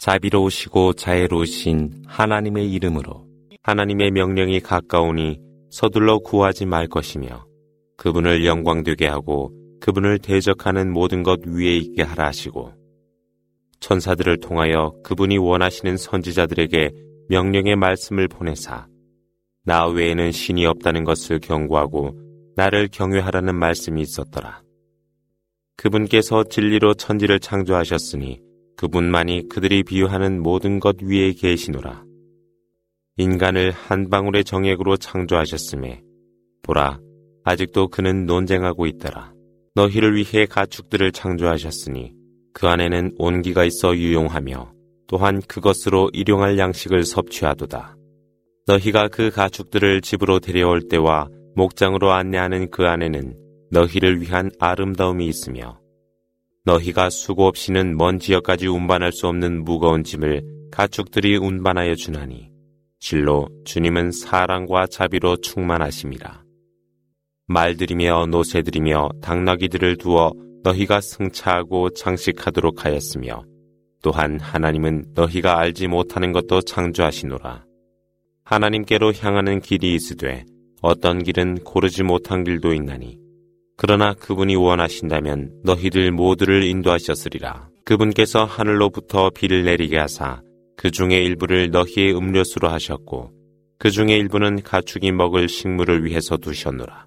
자비로우시고 자애로우신 하나님의 이름으로 하나님의 명령이 가까우니 서둘러 구하지 말 것이며 그분을 영광되게 하고 그분을 대적하는 모든 것 위에 있게 하라 하시고 천사들을 통하여 그분이 원하시는 선지자들에게 명령의 말씀을 보내사 나 외에는 신이 없다는 것을 경고하고 나를 경외하라는 말씀이 있었더라. 그분께서 진리로 천지를 창조하셨으니 그분만이 그들이 비유하는 모든 것 위에 계시노라. 인간을 한 방울의 정액으로 창조하셨음에 보라 아직도 그는 논쟁하고 있더라. 너희를 위해 가축들을 창조하셨으니 그 안에는 온기가 있어 유용하며 또한 그것으로 일용할 양식을 섭취하도다. 너희가 그 가축들을 집으로 데려올 때와 목장으로 안내하는 그 안에는 너희를 위한 아름다움이 있으며 너희가 수고 없이는 먼 지역까지 운반할 수 없는 무거운 짐을 가축들이 운반하여 주나니 실로 주님은 사랑과 자비로 충만하심이라. 말들이며 노새들이며 당나귀들을 두어 너희가 승차하고 장식하도록 하였으며 또한 하나님은 너희가 알지 못하는 것도 창조하시노라. 하나님께로 향하는 길이 있으되 어떤 길은 고르지 못한 길도 있나니 그러나 그분이 원하신다면 너희들 모두를 인도하셨으리라. 그분께서 하늘로부터 비를 내리게 하사 그 중에 일부를 너희의 음료수로 하셨고 그 중에 일부는 가축이 먹을 식물을 위해서 두셨노라.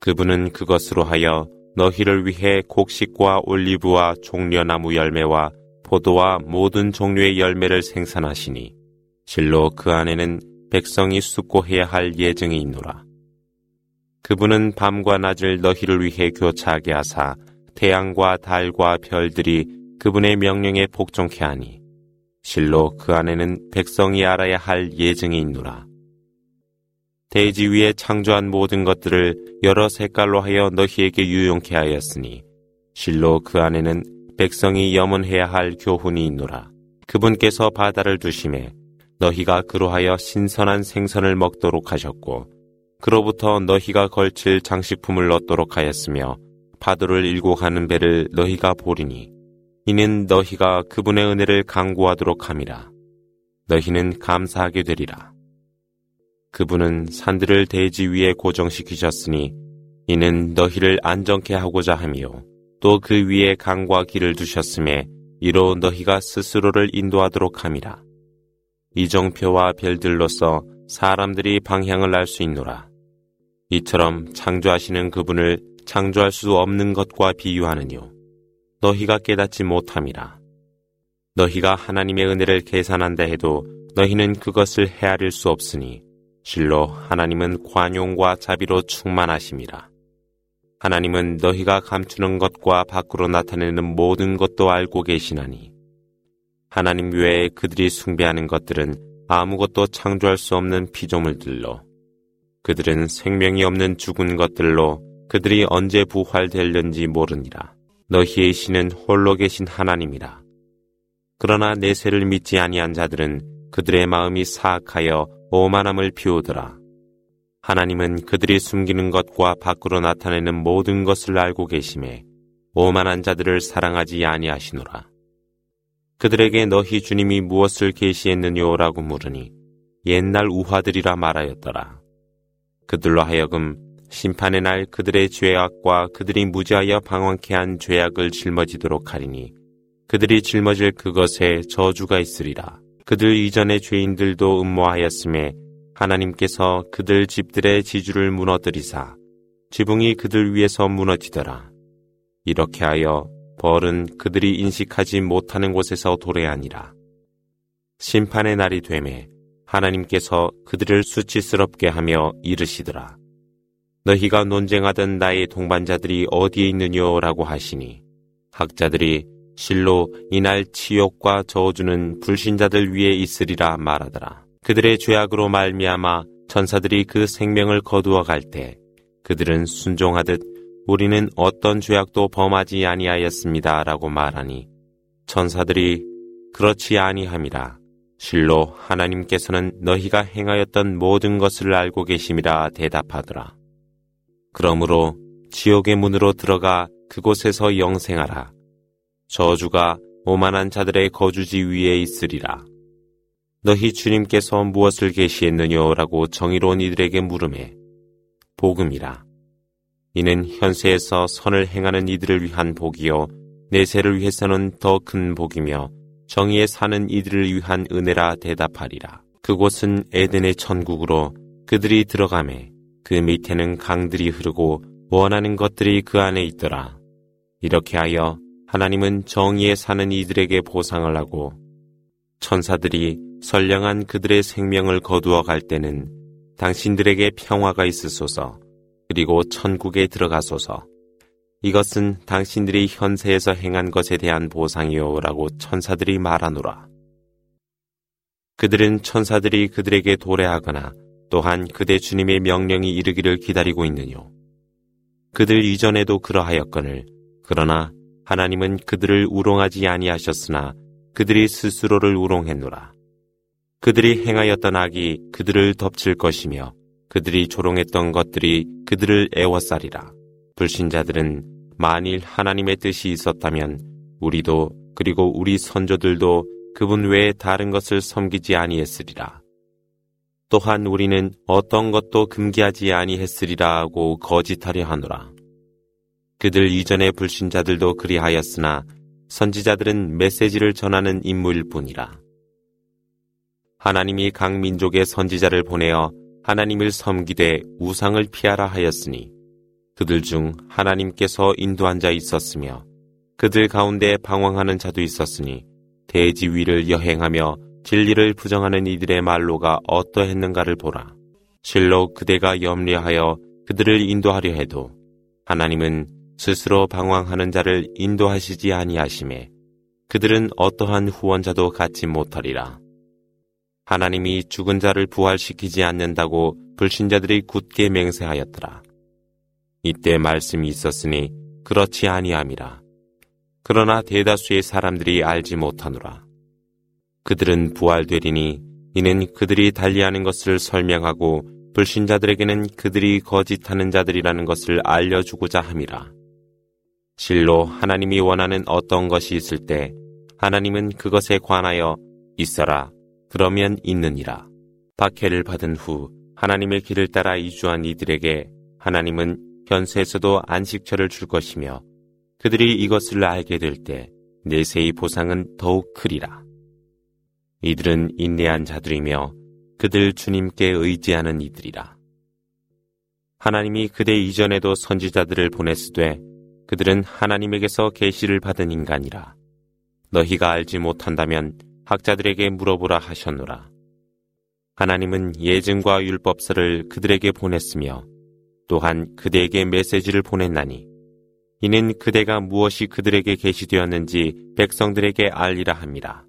그분은 그것으로 하여 너희를 위해 곡식과 올리브와 종려나무 열매와 포도와 모든 종류의 열매를 생산하시니 실로 그 안에는 백성이 숙고해야 할 예정이 있노라. 그분은 밤과 낮을 너희를 위해 교차하게 하사 태양과 달과 별들이 그분의 명령에 복종케 하니 실로 그 안에는 백성이 알아야 할 예정이 있노라. 대지 위에 창조한 모든 것들을 여러 색깔로 하여 너희에게 유용케 하였으니 실로 그 안에는 백성이 염원해야 할 교훈이 있노라. 그분께서 바다를 두심에 너희가 그로하여 신선한 생선을 먹도록 하셨고 그로부터 너희가 걸칠 장식품을 얻도록 하였으며 파도를 일고 가는 배를 너희가 보리니 이는 너희가 그분의 은혜를 강구하도록 함이라. 너희는 감사하게 되리라. 그분은 산들을 대지 위에 고정시키셨으니 이는 너희를 안정케 하고자 함이요. 또 그 위에 강과 길을 두셨음에 이로 너희가 스스로를 인도하도록 함이라. 이정표와 별들로서 사람들이 방향을 알 수 있노라. 이처럼 창조하시는 그분을 창조할 수 없는 것과 비유하느뇨. 너희가 깨닫지 못함이라. 너희가 하나님의 은혜를 계산한다 해도 너희는 그것을 헤아릴 수 없으니 실로 하나님은 관용과 자비로 충만하심이라. 하나님은 너희가 감추는 것과 밖으로 나타내는 모든 것도 알고 계시나니 하나님 외에 그들이 숭배하는 것들은 아무것도 창조할 수 없는 피조물들로 그들은 생명이 없는 죽은 것들로 그들이 언제 부활될는지 모르니라. 너희의 신은 홀로 계신 하나님이라. 그러나 내세를 믿지 아니한 자들은 그들의 마음이 사악하여 오만함을 피우더라. 하나님은 그들이 숨기는 것과 밖으로 나타내는 모든 것을 알고 계심에 오만한 자들을 사랑하지 아니하시노라. 그들에게 너희 주님이 무엇을 계시했느냐라고 물으니 옛날 우화들이라 말하였더라. 그들로 하여금 심판의 날 그들의 죄악과 그들이 무지하여 방황케 한 죄악을 짊어지도록 하리니 그들이 짊어질 그것에 저주가 있으리라. 그들 이전의 죄인들도 음모하였음에 하나님께서 그들 집들의 지주를 무너뜨리사 지붕이 그들 위에서 무너지더라. 이렇게 하여 벌은 그들이 인식하지 못하는 곳에서 도래하니라. 심판의 날이 되매 하나님께서 그들을 수치스럽게 하며 이르시더라. 너희가 논쟁하던 나의 동반자들이 어디에 있느냐라고 하시니 학자들이 실로 이날 치욕과 저주는 불신자들 위에 있으리라 말하더라. 그들의 죄악으로 말미암아 천사들이 그 생명을 거두어 갈 때 그들은 순종하듯 우리는 어떤 죄악도 범하지 아니하였습니다라고 말하니 천사들이 그렇지 아니함이라 실로 하나님께서는 너희가 행하였던 모든 것을 알고 계심이라 대답하더라. 그러므로 지옥의 문으로 들어가 그곳에서 영생하라. 저주가 오만한 자들의 거주지 위에 있으리라. 너희 주님께서 무엇을 계시했느냐라고 정의로운 이들에게 물음에 복음이라. 이는 현세에서 선을 행하는 이들을 위한 복이요 내세를 위해서는 더 큰 복이며 정의에 사는 이들을 위한 은혜라 대답하리라. 그곳은 에덴의 천국으로 그들이 들어가매 그 밑에는 강들이 흐르고 원하는 것들이 그 안에 있더라. 이렇게 하여 하나님은 정의에 사는 이들에게 보상을 하고 천사들이 선량한 그들의 생명을 거두어 갈 때는 당신들에게 평화가 있으소서 그리고 천국에 들어가소서 이것은 당신들이 현세에서 행한 것에 대한 보상이요라고 천사들이 말하노라. 그들은 천사들이 그들에게 도래하거나 또한 그대 주님의 명령이 이르기를 기다리고 있느뇨. 그들 이전에도 그러하였거늘 그러나 하나님은 그들을 우롱하지 아니하셨으나 그들이 스스로를 우롱했노라. 그들이 행하였던 악이 그들을 덮칠 것이며 그들이 조롱했던 것들이 그들을 애워싸리라. 불신자들은 만일 하나님의 뜻이 있었다면 우리도 그리고 우리 선조들도 그분 외에 다른 것을 섬기지 아니했으리라. 또한 우리는 어떤 것도 금기하지 아니했으리라 하고 거짓하려 하노라. 그들 이전의 불신자들도 그리하였으나 선지자들은 메시지를 전하는 인물일 뿐이라. 하나님이 각 민족의 선지자를 보내어 하나님을 섬기되 우상을 피하라 하였으니 그들 중 하나님께서 인도한 자 있었으며 그들 가운데 방황하는 자도 있었으니 대지 위를 여행하며 진리를 부정하는 이들의 말로가 어떠했는가를 보라. 실로 그대가 염려하여 그들을 인도하려 해도 하나님은 스스로 방황하는 자를 인도하시지 아니하심에 그들은 어떠한 후원자도 갖지 못하리라. 하나님이 죽은 자를 부활시키지 않는다고 불신자들이 굳게 맹세하였더라. 이때 말씀이 있었으니 그렇지 아니함이라. 그러나 대다수의 사람들이 알지 못하노라. 그들은 부활되리니 이는 그들이 달리하는 것을 설명하고 불신자들에게는 그들이 거짓하는 자들이라는 것을 알려주고자 함이라. 실로 하나님이 원하는 어떤 것이 있을 때 하나님은 그것에 관하여 있어라 그러면 있느니라. 박해를 받은 후 하나님의 길을 따라 이주한 이들에게 하나님은 현세에서도 안식처를 줄 것이며 그들이 이것을 알게 될 때 내세의 보상은 더욱 크리라. 이들은 인내한 자들이며 그들 주님께 의지하는 이들이라. 하나님이 그대 이전에도 선지자들을 보냈으되 그들은 하나님에게서 계시를 받은 인간이라. 너희가 알지 못한다면 학자들에게 물어보라 하셨노라. 하나님은 예증과 율법서를 그들에게 보냈으며 또한 그대에게 메시지를 보냈나니 이는 그대가 무엇이 그들에게 계시되었는지 백성들에게 알리라 함이라.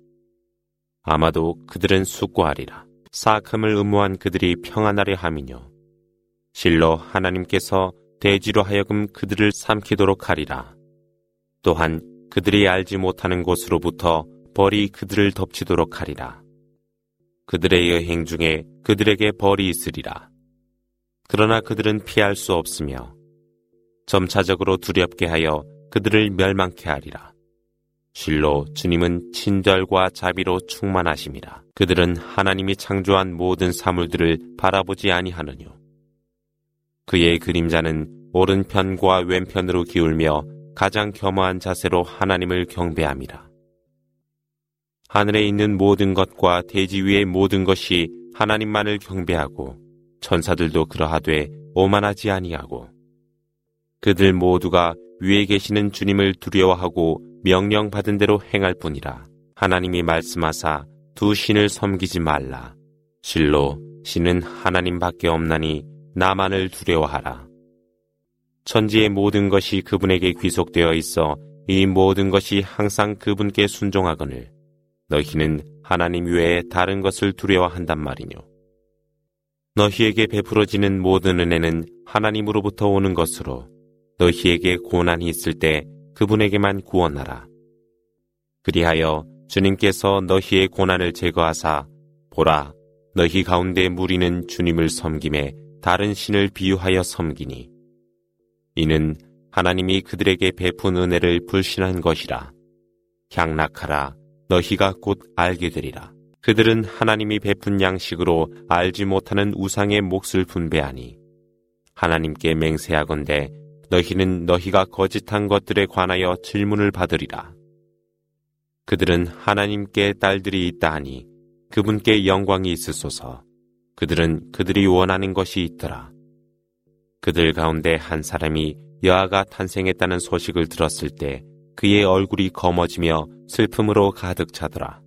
아마도 그들은 숙고하리라. 사악함을 음모한 그들이 평안하려 함이뇨. 실로 하나님께서 대지로 하여금 그들을 삼키도록 하리라. 또한 그들이 알지 못하는 곳으로부터 벌이 그들을 덮치도록 하리라. 그들의 여행 중에 그들에게 벌이 있으리라. 그러나 그들은 피할 수 없으며 점차적으로 두렵게 하여 그들을 멸망케 하리라. 실로 주님은 친절과 자비로 충만하심이라. 그들은 하나님이 창조한 모든 사물들을 바라보지 아니하느뇨. 그의 그림자는 오른편과 왼편으로 기울며 가장 겸허한 자세로 하나님을 경배함이라. 하늘에 있는 모든 것과 대지 위의 모든 것이 하나님만을 경배하고 천사들도 그러하되 오만하지 아니하고. 그들 모두가 위에 계시는 주님을 두려워하고 명령받은 대로 행할 뿐이라. 하나님이 말씀하사 두 신을 섬기지 말라. 실로 신은 하나님밖에 없나니 나만을 두려워하라. 천지의 모든 것이 그분에게 귀속되어 있어 이 모든 것이 항상 그분께 순종하거늘 너희는 하나님 외에 다른 것을 두려워한단 말이뇨. 너희에게 베풀어지는 모든 은혜는 하나님으로부터 오는 것으로 너희에게 고난이 있을 때 그분에게만 구원하라. 그리하여 주님께서 너희의 고난을 제거하사 보라 너희 가운데 무리는 주님을 섬김에 다른 신을 비유하여 섬기니 이는 하나님이 그들에게 베푼 은혜를 불신한 것이라. 향락하라 너희가 곧 알게 되리라. 그들은 하나님이 베푼 양식으로 알지 못하는 우상의 몫을 분배하니 하나님께 맹세하건대 너희는 너희가 거짓한 것들에 관하여 질문을 받으리라. 그들은 하나님께 딸들이 있다 하니 그분께 영광이 있으소서. 그들은 그들이 원하는 것이 있더라. 그들 가운데 한 사람이 여아가 탄생했다는 소식을 들었을 때 그의 얼굴이 검어지며 슬픔으로 가득 차더라.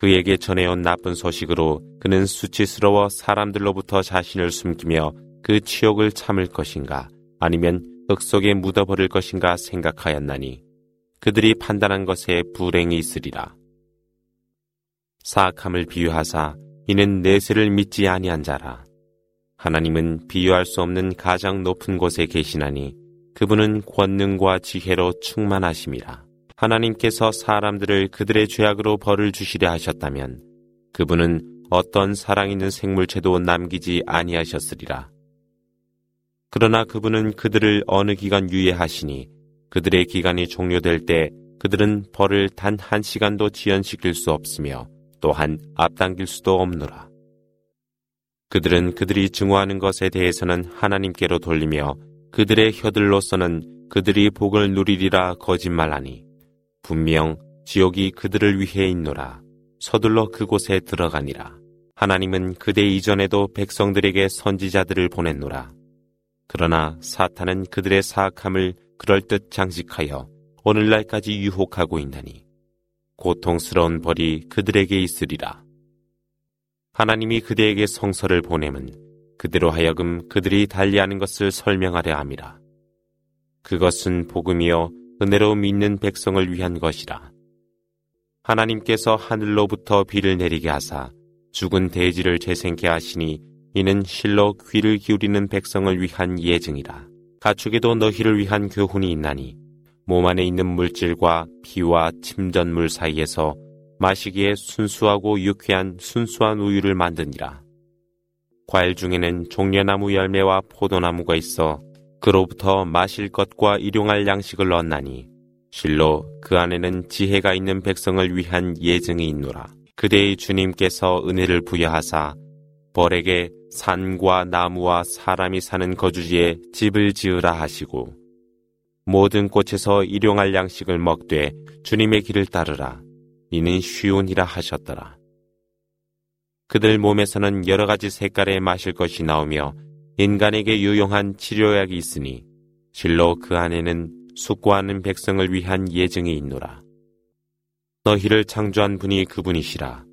그에게 전해온 나쁜 소식으로 그는 수치스러워 사람들로부터 자신을 숨기며 그 치욕을 참을 것인가 아니면 흙 속에 묻어버릴 것인가 생각하였나니 그들이 판단한 것에 불행이 있으리라. 사악함을 비유하사 이는 내세를 믿지 아니한 자라. 하나님은 비유할 수 없는 가장 높은 곳에 계시나니 그분은 권능과 지혜로 충만하심이라. 하나님께서 사람들을 그들의 죄악으로 벌을 주시려 하셨다면 그분은 어떤 사랑 있는 생물체도 남기지 아니하셨으리라. 그러나 그분은 그들을 어느 기간 유예하시니 그들의 기간이 종료될 때 그들은 벌을 단 한 시간도 지연시킬 수 없으며 또한 앞당길 수도 없노라. 그들은 그들이 증오하는 것에 대해서는 하나님께로 돌리며 그들의 혀들로서는 그들이 복을 누리리라 거짓말하니 분명 지옥이 그들을 위해 있노라. 서둘러 그곳에 들어가니라. 하나님은 그대 이전에도 백성들에게 선지자들을 보냈노라. 그러나 사탄은 그들의 사악함을 그럴듯 장식하여 오늘날까지 유혹하고 있나니 고통스러운 벌이 그들에게 있으리라. 하나님이 그대에게 성서를 보내면 그대로 하여금 그들이 달리하는 것을 설명하려 함이라. 그것은 복음이요 은혜로 믿는 백성을 위한 것이라. 하나님께서 하늘로부터 비를 내리게 하사 죽은 돼지를 재생케 하시니 이는 실로 귀를 기울이는 백성을 위한 예증이라. 가축에도 너희를 위한 교훈이 있나니 몸 안에 있는 물질과 피와 침전물 사이에서 마시기에 순수하고 유쾌한 순수한 우유를 만드니라. 과일 중에는 종려나무 열매와 포도나무가 있어 그로부터 마실 것과 일용할 양식을 넣었나니 실로 그 안에는 지혜가 있는 백성을 위한 예증이 있노라. 그대의 주님께서 은혜를 부여하사 벌에게 산과 나무와 사람이 사는 거주지에 집을 지으라 하시고 모든 꽃에서 일용할 양식을 먹되 주님의 길을 따르라 이는 쉬운이라 하셨더라. 그들 몸에서는 여러 가지 색깔의 마실 것이 나오며 인간에게 유용한 치료약이 있으니 실로 그 안에는 숙고하는 백성을 위한 예증이 있노라. 너희를 창조한 분이 그분이시라.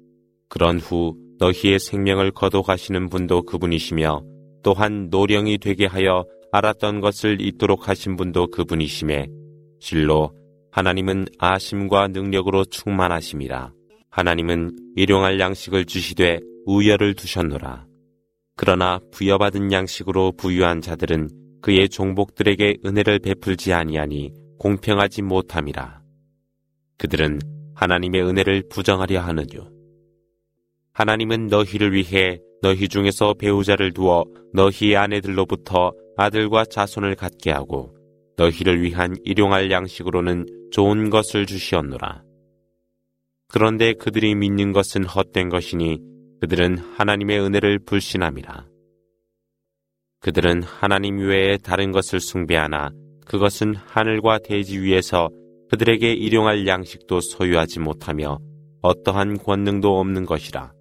그런 후 너희의 생명을 거둬가시는 분도 그분이시며 또한 노령이 되게 하여 알았던 것을 잊도록 하신 분도 그분이시매 실로 하나님은 아심과 능력으로 충만하심이라 하나님은 일용할 양식을 주시되 우열을 두셨노라 그러나 부여받은 양식으로 부유한 자들은 그의 종복들에게 은혜를 베풀지 아니하니 공평하지 못함이라 그들은 하나님의 은혜를 부정하려 하느뇨 하나님은 너희를 위해 너희 중에서 배우자를 두어 너희 아내들로부터 아들과 자손을 갖게 하고 너희를 위한 일용할 양식으로는 좋은 것을 주시었노라. 그런데 그들이 믿는 것은 헛된 것이니 그들은 하나님의 은혜를 불신함이라. 그들은 하나님 외에 다른 것을 숭배하나 그것은 하늘과 대지 위에서 그들에게 일용할 양식도 소유하지 못하며 어떠한 권능도 없는 것이라.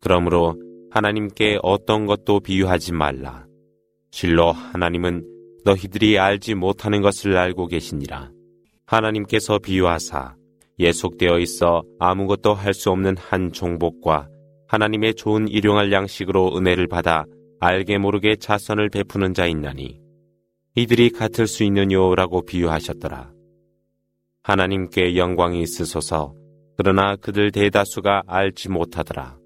그러므로 하나님께 어떤 것도 비유하지 말라. 실로 하나님은 너희들이 알지 못하는 것을 알고 계시니라. 하나님께서 비유하사 예속되어 있어 아무것도 할 수 없는 한 종복과 하나님의 좋은 일용할 양식으로 은혜를 받아 알게 모르게 자선을 베푸는 자 있나니 이들이 같을 수 있느뇨라고 비유하셨더라. 하나님께 영광이 있으소서 그러나 그들 대다수가 알지 못하더라.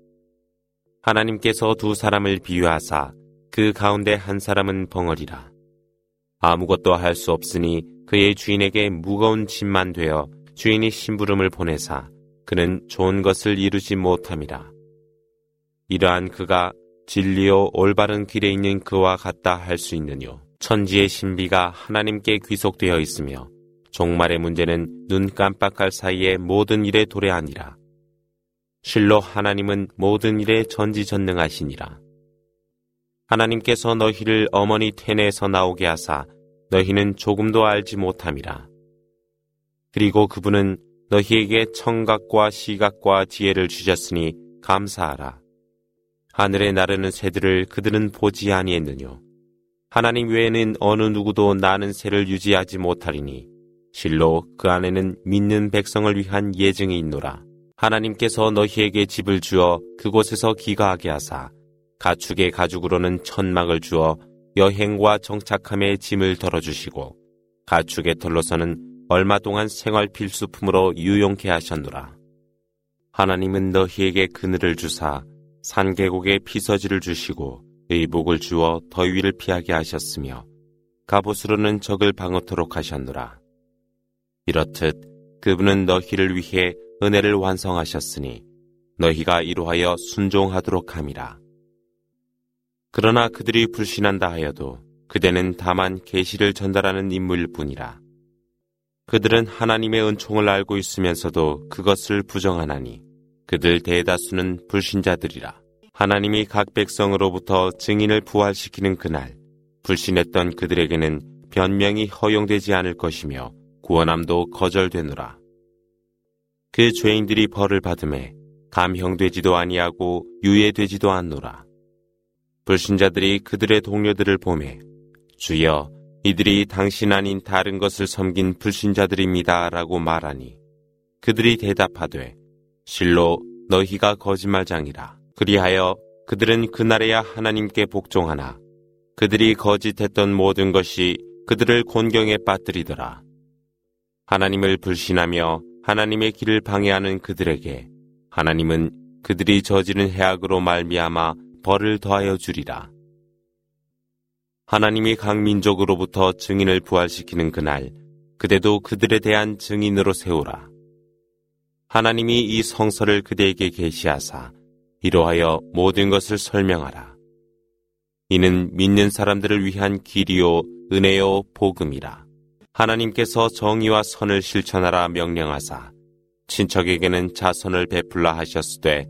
하나님께서 두 사람을 비유하사 그 가운데 한 사람은 벙어리라. 아무것도 할 수 없으니 그의 주인에게 무거운 짐만 되어 주인이 심부름을 보내사 그는 좋은 것을 이루지 못함이라. 이러한 그가 진리요 올바른 길에 있는 그와 같다 할 수 있느뇨. 천지의 신비가 하나님께 귀속되어 있으며 종말의 문제는 눈 깜빡할 사이에 모든 일에 도래하니라. 실로 하나님은 모든 일에 전지전능하시니라. 하나님께서 너희를 어머니 태내에서 나오게 하사 너희는 조금도 알지 못함이라. 그리고 그분은 너희에게 청각과 시각과 지혜를 주셨으니 감사하라. 하늘에 나르는 새들을 그들은 보지 아니했느뇨. 하나님 외에는 어느 누구도 나는 새를 유지하지 못하리니 실로 그 안에는 믿는 백성을 위한 예증이 있노라. 하나님께서 너희에게 집을 주어 그곳에서 기가하게 하사 가축의 가죽으로는 천막을 주어 여행과 정착함에 짐을 덜어주시고 가축의 털로서는 얼마 동안 생활 필수품으로 유용케 하셨노라. 하나님은 너희에게 그늘을 주사 산 계곡에 피서지를 주시고 의복을 주어 더위를 피하게 하셨으며 갑옷으로는 적을 방어토록 하셨노라. 이렇듯 그분은 너희를 위해 은혜를 완성하셨으니 너희가 이로하여 순종하도록 함이라. 그러나 그들이 불신한다 하여도 그대는 다만 계시를 전달하는 인물일 뿐이라. 그들은 하나님의 은총을 알고 있으면서도 그것을 부정하나니 그들 대다수는 불신자들이라. 하나님이 각 백성으로부터 증인을 부활시키는 그날 불신했던 그들에게는 변명이 허용되지 않을 것이며 구원함도 거절되노라. 그 죄인들이 벌을 받음에 감형되지도 아니하고 유예되지도 않노라. 불신자들이 그들의 동료들을 보매 주여 이들이 당신 아닌 다른 것을 섬긴 불신자들입니다. 라고 말하니 그들이 대답하되 실로 너희가 거짓말장이라. 그리하여 그들은 그날에야 하나님께 복종하나 그들이 거짓했던 모든 것이 그들을 곤경에 빠뜨리더라. 하나님을 불신하며 하나님의 길을 방해하는 그들에게 하나님은 그들이 저지른 해악으로 말미암아 벌을 더하여 주리라. 하나님이 각 민족으로부터 증인을 부활시키는 그날 그대도 그들에 대한 증인으로 세우라. 하나님이 이 성서를 그대에게 계시하사 이로하여 모든 것을 설명하라. 이는 믿는 사람들을 위한 길이요 은혜요 복음이라. 하나님께서 정의와 선을 실천하라 명령하사 친척에게는 자선을 베풀라 하셨으되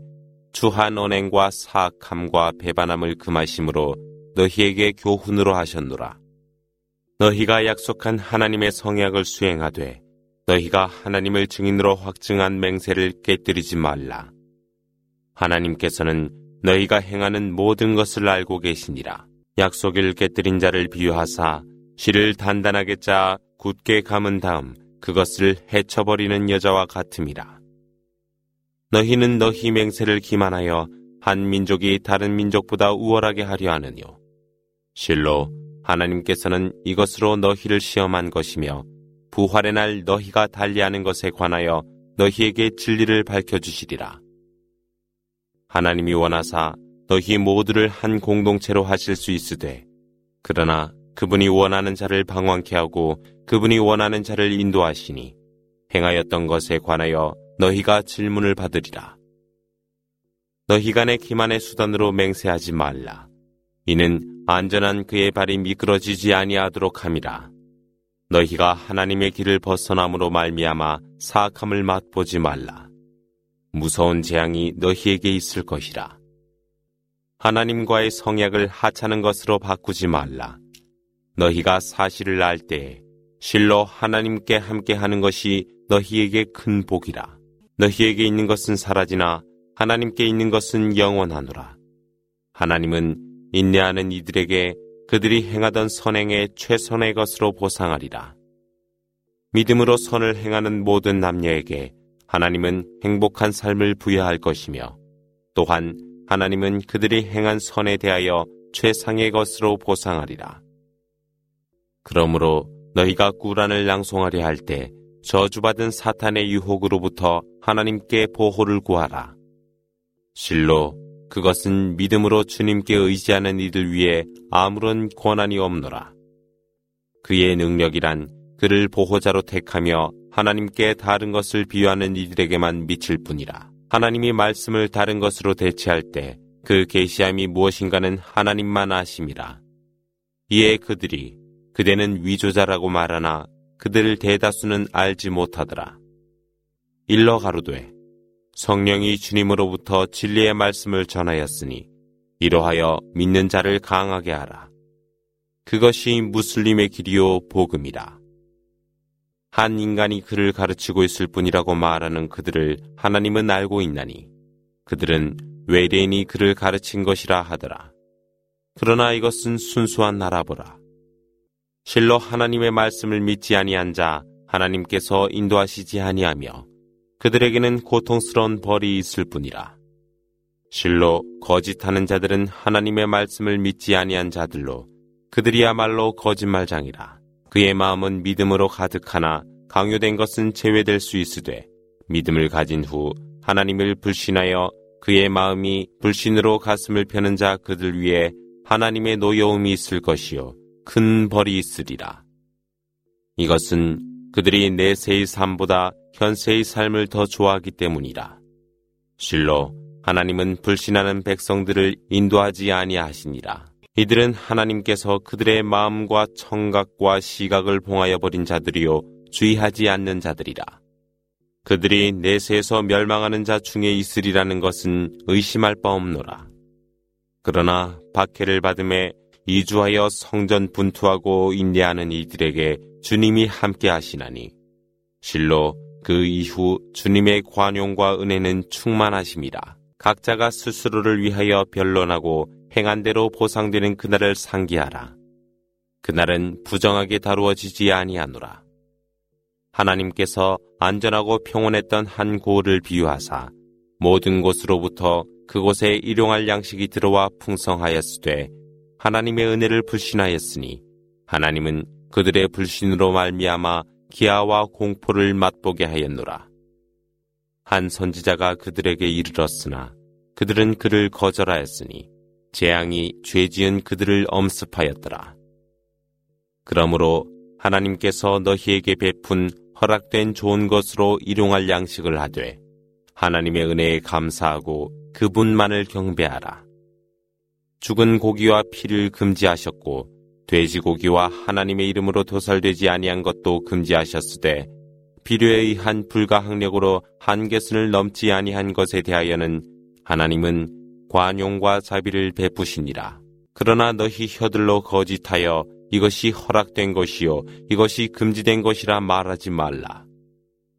주한 언행과 사악함과 배반함을 금하심으로 너희에게 교훈으로 하셨노라. 너희가 약속한 하나님의 성약을 수행하되 너희가 하나님을 증인으로 확증한 맹세를 깨뜨리지 말라. 하나님께서는 너희가 행하는 모든 것을 알고 계시니라. 약속을 깨뜨린 자를 비유하사 실을 단단하게 짜 굳게 감은 다음 그것을 헤쳐버리는 여자와 같음이라. 너희는 너희 맹세를 기만하여 한 민족이 다른 민족보다 우월하게 하려 하느뇨. 실로 하나님께서는 이것으로 너희를 시험한 것이며 부활의 날 너희가 달리하는 것에 관하여 너희에게 진리를 밝혀주시리라. 하나님이 원하사 너희 모두를 한 공동체로 하실 수 있으되 그러나 그분이 원하는 자를 방황케 하고 그분이 원하는 자를 인도하시니 행하였던 것에 관하여 너희가 질문을 받으리라. 너희가 내 기만의 수단으로 맹세하지 말라. 이는 안전한 그의 발이 미끄러지지 아니하도록 함이라. 너희가 하나님의 길을 벗어남으로 말미암아 사악함을 맛보지 말라. 무서운 재앙이 너희에게 있을 것이라. 하나님과의 성약을 하찮은 것으로 바꾸지 말라. 너희가 사실을 알 때에 실로 하나님께 함께 하는 것이 너희에게 큰 복이라. 너희에게 있는 것은 사라지나 하나님께 있는 것은 영원하노라. 하나님은 인내하는 이들에게 그들이 행하던 선행의 최선의 것으로 보상하리라. 믿음으로 선을 행하는 모든 남녀에게 하나님은 행복한 삶을 부여할 것이며 또한 하나님은 그들이 행한 선에 대하여 최상의 것으로 보상하리라. 그러므로 너희가 꾸란을 낭송하려 할 때 저주받은 사탄의 유혹으로부터 하나님께 보호를 구하라. 실로 그것은 믿음으로 주님께 의지하는 이들 위에 아무런 권한이 없노라. 그의 능력이란 그를 보호자로 택하며 하나님께 다른 것을 비유하는 이들에게만 미칠 뿐이라. 하나님이 말씀을 다른 것으로 대체할 때 그 계시함이 무엇인가는 하나님만 아심이라. 이에 그들이 그대는 위조자라고 말하나 그들 대다수는 알지 못하더라. 일러 가로되 성령이 주님으로부터 진리의 말씀을 전하였으니 이로하여 믿는 자를 강하게 하라. 그것이 무슬림의 길이요 복음이라. 한 인간이 그를 가르치고 있을 뿐이라고 말하는 그들을 하나님은 알고 있나니 그들은 외래인이 그를 가르친 것이라 하더라. 그러나 이것은 순수한 나라보라. 실로 하나님의 말씀을 믿지 아니한 자 하나님께서 인도하시지 아니하며 그들에게는 고통스러운 벌이 있을 뿐이라. 실로 거짓하는 자들은 하나님의 말씀을 믿지 아니한 자들로 그들이야말로 거짓말장이라. 그의 마음은 믿음으로 가득하나 강요된 것은 제외될 수 있으되 믿음을 가진 후 하나님을 불신하여 그의 마음이 불신으로 가슴을 펴는 자 그들 위에 하나님의 노여움이 있을 것이요 큰 벌이 있으리라. 이것은 그들이 내세의 삶보다 현세의 삶을 더 좋아하기 때문이라. 실로 하나님은 불신하는 백성들을 인도하지 아니하시니라. 이들은 하나님께서 그들의 마음과 청각과 시각을 봉하여 버린 자들이요 주의하지 않는 자들이라. 그들이 내세에서 멸망하는 자 중에 있으리라는 것은 의심할 바 없노라. 그러나 박해를 받음에 이주하여 성전 분투하고 인내하는 이들에게 주님이 함께 하시나니 실로 그 이후 주님의 관용과 은혜는 충만하심이라. 각자가 스스로를 위하여 변론하고 행한 대로 보상되는 그날을 상기하라. 그날은 부정하게 다루어지지 아니하노라. 하나님께서 안전하고 평온했던 한 고을을 비유하사 모든 곳으로부터 그곳에 일용할 양식이 들어와 풍성하였으되 하나님의 은혜를 불신하였으니 하나님은 그들의 불신으로 말미암아 기아와 공포를 맛보게 하였노라. 한 선지자가 그들에게 이르렀으나 그들은 그를 거절하였으니 재앙이 죄지은 그들을 엄습하였더라. 그러므로 하나님께서 너희에게 베푼 허락된 좋은 것으로 일용할 양식을 하되 하나님의 은혜에 감사하고 그분만을 경배하라. 죽은 고기와 피를 금지하셨고 돼지고기와 하나님의 이름으로 도살되지 아니한 것도 금지하셨으되 필요에 의한 불가항력으로 한계선을 넘지 아니한 것에 대하여는 하나님은 관용과 자비를 베푸시니라. 그러나 너희 혀들로 거짓하여 이것이 허락된 것이요 이것이 금지된 것이라 말하지 말라.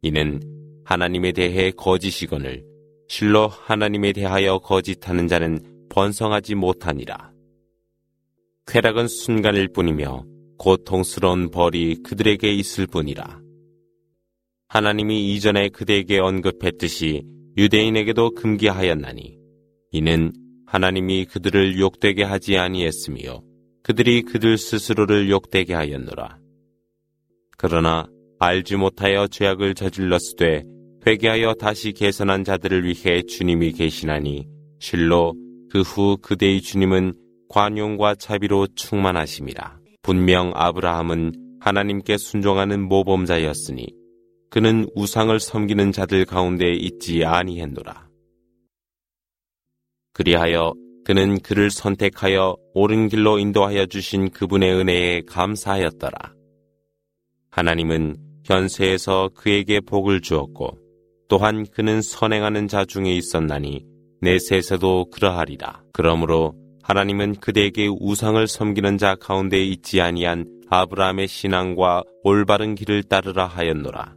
이는 하나님에 대해 거짓이거늘 실로 하나님에 대하여 거짓하는 자는 번성하지 못하니라. 쾌락은 순간일 뿐이며 고통스러운 벌이 그들에게 있을 뿐이라. 하나님이 이전에 그대에게 언급했듯이 유대인에게도 금기하였나니 이는 하나님이 그들을 욕되게 하지 아니했으며 그들이 그들 스스로를 욕되게 하였노라. 그러나 알지 못하여 죄악을 저질렀으되 회개하여 다시 개선한 자들을 위해 주님이 계시나니 실로 그 후 그대의 주님은 관용과 자비로 충만하심이라. 분명 아브라함은 하나님께 순종하는 모범자였으니 그는 우상을 섬기는 자들 가운데 있지 아니했노라. 그리하여 그는 그를 선택하여 옳은 길로 인도하여 주신 그분의 은혜에 감사하였더라. 하나님은 현세에서 그에게 복을 주었고 또한 그는 선행하는 자 중에 있었나니 내세에서도 그러하리라. 그러므로 하나님은 그대에게 우상을 섬기는 자 가운데 있지 아니한 아브라함의 신앙과 올바른 길을 따르라 하였노라.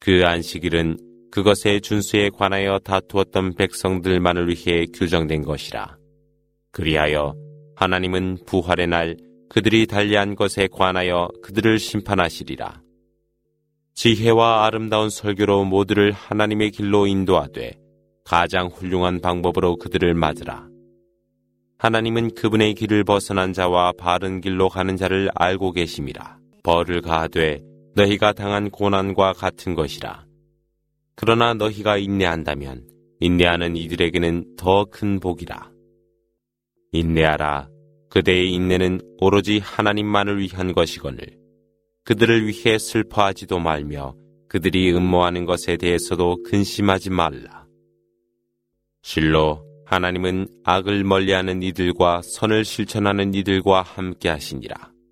그 안식일은 그것의 준수에 관하여 다투었던 백성들만을 위해 규정된 것이라. 그리하여 하나님은 부활의 날 그들이 달리한 것에 관하여 그들을 심판하시리라. 지혜와 아름다운 설교로 모두를 하나님의 길로 인도하되 가장 훌륭한 방법으로 그들을 맞으라. 하나님은 그분의 길을 벗어난 자와 바른 길로 가는 자를 알고 계심이라. 벌을 가하되 너희가 당한 고난과 같은 것이라. 그러나 너희가 인내한다면 인내하는 이들에게는 더 큰 복이라. 인내하라. 그대의 인내는 오로지 하나님만을 위한 것이거늘. 그들을 위해 슬퍼하지도 말며 그들이 음모하는 것에 대해서도 근심하지 말라. 실로 하나님은 악을 멀리하는 이들과 선을 실천하는 이들과 함께 하시니라.